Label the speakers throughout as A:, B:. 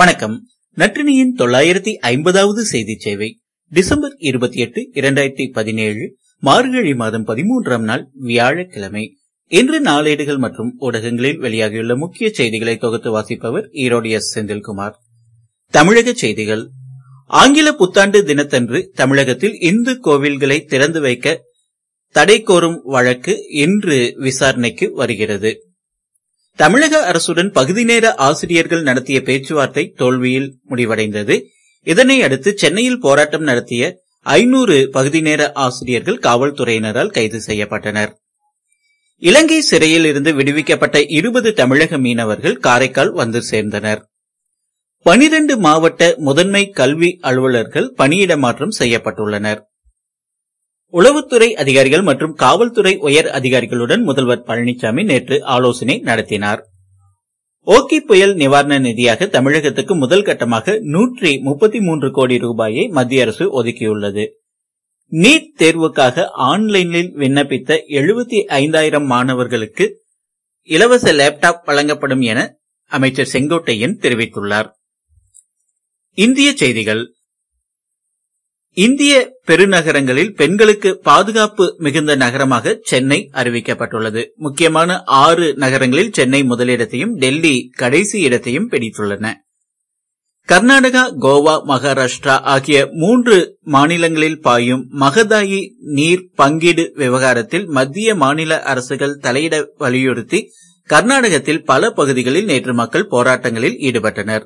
A: வணக்கம் நற்றினியின் தொள்ளாயிரத்தி ஐம்பதாவது செய்தி சேவை டிசம்பர் இருபத்தி எட்டு இரண்டாயிரத்தி பதினேழு மார்கழி மாதம் பதிமூன்றாம் நாள் வியாழக்கிழமை இன்று நாளேடுகள் மற்றும் ஊடகங்களில் வெளியாகியுள்ள முக்கிய செய்திகளை தொகுத்து வாசிப்பவர் ஈரோடு எஸ் செந்தில்குமார் தமிழக செய்திகள் ஆங்கில புத்தாண்டு தினத்தன்று தமிழகத்தில் இந்து கோவில்களை திறந்து வைக்க தடை கோரும் வழக்கு இன்று விசாரணைக்கு வருகிறது தமிழக அரசுடன் பகுதி நேர ஆசிரியர்கள் நடத்திய பேச்சுவார்த்தை தோல்வியில் முடிவடைந்தது இதனை அடுத்து சென்னையில் போராட்டம் நடத்திய ஐநூறு பகுதி நேர ஆசிரியர்கள் காவல்துறையினரால் கைது செய்யப்பட்டனர் இலங்கை சிறையில் இருந்து விடுவிக்கப்பட்ட இருபது தமிழக மீனவர்கள் காரைக்கால் வந்து சேர்ந்தனர் பனிரண்டு மாவட்ட முதன்மை கல்வி அலுவலர்கள் பணியிட மாற்றம் செய்யப்பட்டுள்ளனா் உளவுத்துறை அதிகாரிகள் மற்றும் காவல்துறை உயர் அதிகாரிகளுடன் முதல்வர் பழனிசாமி நேற்று ஆலோசனை நடத்தினார் ஓகி புயல் நிவாரண நிதியாக தமிழகத்துக்கு முதல் கட்டமாக நூற்றி முப்பத்தி மூன்று கோடி ரூபாயை மத்திய அரசு ஒதுக்கியுள்ளது நீட் தேர்வுக்காக ஆன்லைனில் விண்ணப்பித்த எழுபத்தி ஐந்தாயிரம் மாணவர்களுக்கு இலவச லேப்டாப் வழங்கப்படும் என அமைச்சர் செங்கோட்டையன் தெரிவித்துள்ளார் இந்திய செய்திகள் இந்திய பெருநகரங்களில் பெண்களுக்கு பாதுகாப்பு மிகுந்த நகரமாக சென்னை அறிவிக்கப்பட்டுள்ளது முக்கியமான ஆறு நகரங்களில் சென்னை முதலிடத்தையும் டெல்லி கடைசி இடத்தையும் பிடித்துள்ளன கர்நாடகா கோவா மகாராஷ்டிரா ஆகிய மூன்று மாநிலங்களில் பாயும் மகதாயி நீர் பங்கீடு விவகாரத்தில் மத்திய மாநில அரசுகள் தலையிட வலியுறுத்தி கர்நாடகத்தில் பல பகுதிகளில் நேற்று மக்கள் போராட்டங்களில் ஈடுபட்டனா்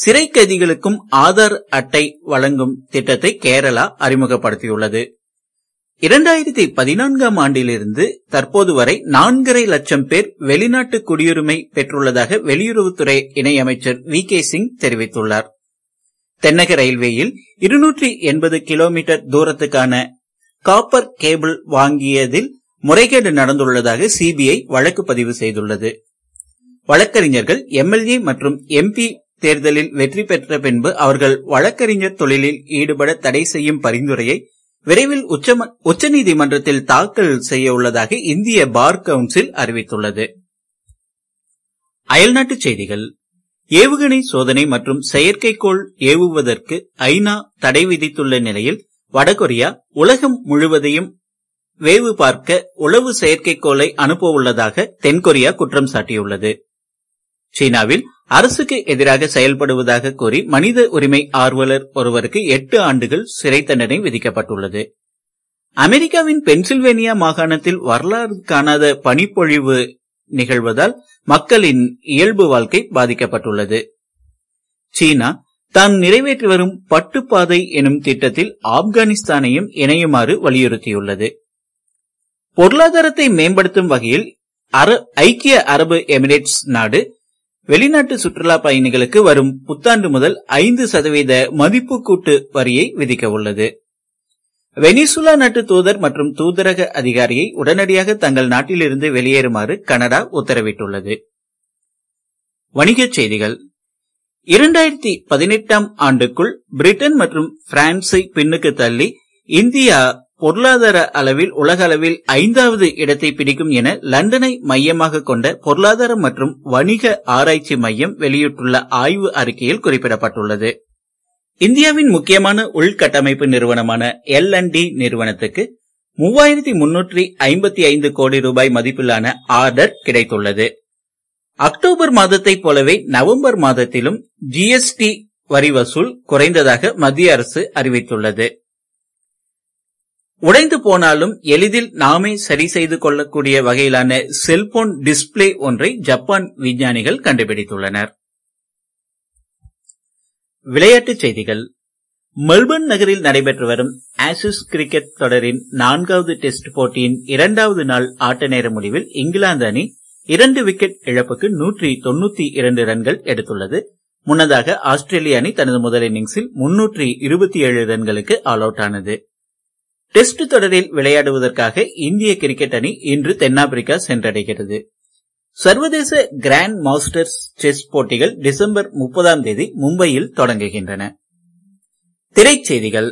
A: சிறை கைதிகளுக்கும் ஆதார் அட்டை வழங்கும் திட்டத்தை கேரளா அறிமுகப்படுத்தியுள்ளது இரண்டாயிரத்தி பதினான்காம் ஆண்டிலிருந்து தற்போது வரை நான்கரை லட்சம் பேர் வெளிநாட்டு குடியுரிமை பெற்றுள்ளதாக வெளியுறவுத்துறை இணையமைச்சர் வி கே சிங் தெரிவித்துள்ளார் தென்னக ரயில்வேயில் இருநூற்றி எண்பது கிலோமீட்டர் தூரத்துக்கான காப்பர் கேபிள் வாங்கியதில் முறைகேடு நடந்துள்ளதாக சிபிஐ வழக்கு பதிவு செய்துள்ளது வழக்கறிஞர்கள் எம்எல்ஏ மற்றும் எம்பி தேர்தலில் வெற்றி பெற்ற பின்பு அவர்கள் வழக்கறிஞர் தொழிலில் ஈடுபட தடை செய்யும் பரிந்துரையை விரைவில் உச்சநீதிமன்றத்தில் தாக்கல் செய்ய உள்ளதாக இந்திய பார் கவுன்சில் அறிவித்துள்ளது அயல்நாட்டுச் செய்திகள் ஏவுகணை சோதனை மற்றும் செயற்கைக்கோள் ஏவுவதற்கு ஐநா தடை விதித்துள்ள நிலையில் வடகொரியா உலகம் முழுவதையும் வேவு பார்க்க உளவு செயற்கைக்கோளை அனுப்ப உள்ளதாக தென்கொரியா குற்றம் சாட்டியுள்ளது சீனாவில் அரசுக்கு எதிராக செயல்படுவதாக கூறி மனித உரிமை ஆர்வலர் ஒருவருக்கு எட்டு ஆண்டுகள் சிறை தண்டனை விதிக்கப்பட்டுள்ளது அமெரிக்காவின் பென்சில்வேனியா மாகாணத்தில் வரலாறு காணாத பனிப்பொழிவு நிகழ்வதால் மக்களின் இயல்பு வாழ்க்கை பாதிக்கப்பட்டுள்ளது சீனா தான் நிறைவேற்றி வரும் பட்டுப்பாதை எனும் திட்டத்தில் ஆப்கானிஸ்தானையும் இணையுமாறு வலியுறுத்தியுள்ளது பொருளாதாரத்தை மேம்படுத்தும் வகையில் ஐக்கிய அரபு எமிரேட்ஸ் நாடு வெளிநாட்டு சுற்றுலா பயணிகளுக்கு வரும் புத்தாண்டு முதல் ஐந்து சதவீத மதிப்பு கூட்டு வரியை விதிக்க உள்ளது வெனிசுலா நாட்டு தூதர் மற்றும் தூதரக அதிகாரியை உடனடியாக தங்கள் நாட்டிலிருந்து வெளியேறுமாறு கனடா உத்தரவிட்டுள்ளது வணிகச் செய்திகள் இரண்டாயிரத்தி பதினெட்டாம் ஆண்டுக்குள் பிரிட்டன் மற்றும் பிரான்சை பின்னுக்கு தள்ளி இந்தியா பொருளாதார அளவில் உலக அளவில் ஐந்தாவது இடத்தை பிடிக்கும் என லண்டனை மையமாக கொண்ட பொருளாதார மற்றும் வணிக ஆராய்ச்சி மையம் வெளியிட்டுள்ள ஆய்வு அறிக்கையில் குறிப்பிடப்பட்டுள்ளது இந்தியாவின் முக்கியமான உள்கட்டமைப்பு நிறுவனமான எல் அண்ட் டி நிறுவனத்துக்கு மூவாயிரத்தி முன்னூற்றி ஐம்பத்தி ஐந்து கோடி ரூபாய் மதிப்பிலான ஆர்டர் கிடைத்துள்ளது அக்டோபர் மாதத்தை போலவே நவம்பர் மாதத்திலும் ஜிஎஸ்டி வரி வசூல் குறைந்ததாக மத்திய அரசு அறிவித்துள்ளது உடைந்து போனாலும் எளிதில் நாமே சரி செய்து கொள்ளக்கூடிய வகையிலான செல்போன் டிஸ்பிளே ஒன்றை ஜப்பான் விஞ்ஞானிகள் கண்டுபிடித்துள்ளனர் விளையாட்டுச் செய்திகள் மெல்பர்ன் நகரில் நடைபெற்று வரும் ஆசிஸ் கிரிக்கெட் தொடரின் நான்காவது டெஸ்ட் போட்டியின் இரண்டாவது நாள் ஆட்ட நேர முடிவில் இங்கிலாந்து அணி இரண்டு விக்கெட் இழப்புக்கு நூற்றி தொன்னூத்தி இரண்டு ரன்கள் எடுத்துள்ளது முன்னதாக ஆஸ்திரேலிய அணி தனது முதல் இன்னிங்ஸில் முன்னூற்றி இருபத்தி ஏழு ரன்களுக்கு ஆல் அவுட் ஆனது டெஸ்ட் தொடரில் விளையாடுவதற்காக இந்திய கிரிக்கெட் அணி இன்று தென்னாப்பிரிக்கா சென்றடைகிறது சர்வதேச கிராண்ட் மாஸ்டர்ஸ் செஸ் போட்டிகள் டிசம்பர் முப்பதாம் தேதி மும்பையில் தொடங்குகின்றன திரைச்செய்திகள்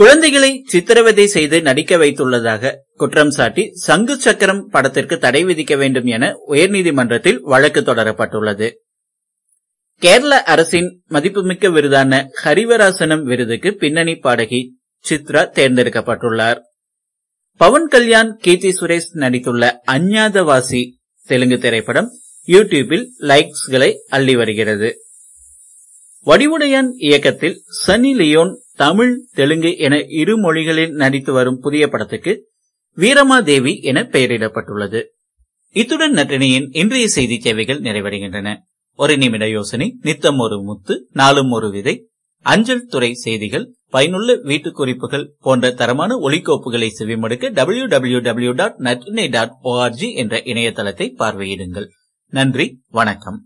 A: குழந்தைகளை சித்திரவதை செய்து நடிக்க வைத்துள்ளதாக குற்றம் சாட்டி சங்கு சக்கரம் படத்திற்கு தடை விதிக்க வேண்டும் என உயர்நீதிமன்றத்தில் வழக்கு தொடரப்பட்டுள்ளது கேரள அரசின் மதிப்புமிக்க விருதான ஹரிவராசனம் விருதுக்கு பின்னணி பாடகி சித்ரா தேர்ந்தெடுக்கப்பட்டுள்ளார் பவன் கல்யாண் கீர்த்தி சுரேஷ் நடித்துள்ள அஞ்ஞாதவாசி தெலுங்கு திரைப்படம் யூடியூபில் லைக்ஸ்களை அள்ளி வருகிறது வடிவுடையான் இயக்கத்தில் சனி லியோன் தமிழ் தெலுங்கு என இரு மொழிகளில் நடித்து வரும் புதிய படத்துக்கு வீரமாதேவி என பெயரிடப்பட்டுள்ளது இத்துடன் நட்டினியின் இன்றைய செய்தி சேவைகள் நிறைவடைகின்றன ஒரு நிமிட யோசனை நித்தம் ஒரு முத்து நாளும் ஒரு விதை அஞ்சல் துறை செய்திகள் பயனுள்ள வீட்டு குறிப்புகள் போன்ற தரமான ஒலிக்கோப்புகளை செவிமடுக்க W W W dot Natrinai dot org என்ற இணையதளத்தை பார்வையிடுங்கள் நன்றி வணக்கம்